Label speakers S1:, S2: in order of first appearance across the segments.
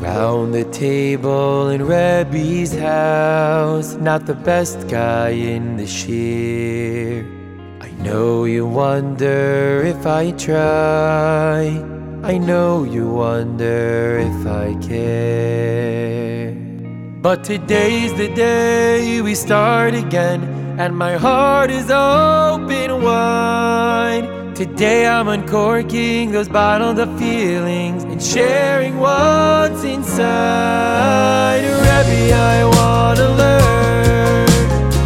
S1: Round the table in Rebbe's house, not the best guy in the shiur. I know you wonder if I try. I know you wonder if I care. But today's the day we start again, and my heart is open wide. Today I'm uncorking those bottled up feelings and sharing what's inside. Oh, Rebbe, I wanna learn.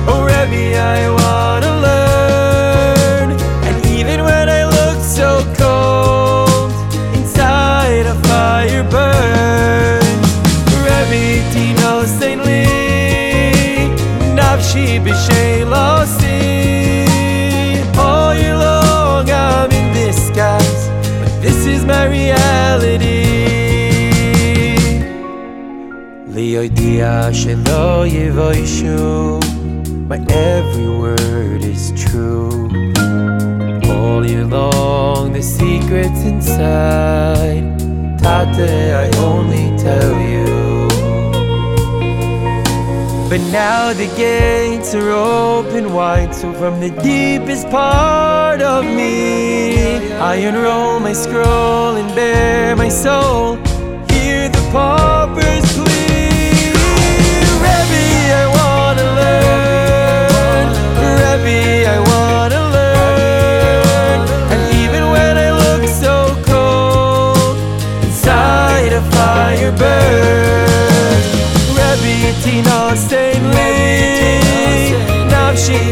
S1: Oh, Rebbe, I wanna learn. And even when I look so cold, inside a fire burns. Rebbe, Tino Saint Lee, Nafshi B'Shay All Liyodia shelo yivoishu, my every word is true. All year long, the secrets inside, Tate, I only tell you. But now the gates are open wide, so from the deepest part of me, I unroll my scroll and bare my soul.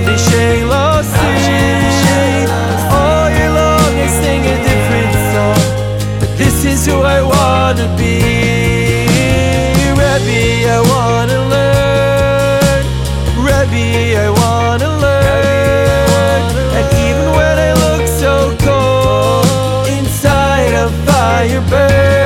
S1: Vishay, All year long I sing a different song, but this is who I wanna be. I wanna learn. I wanna learn. And even when I look so cold, inside a.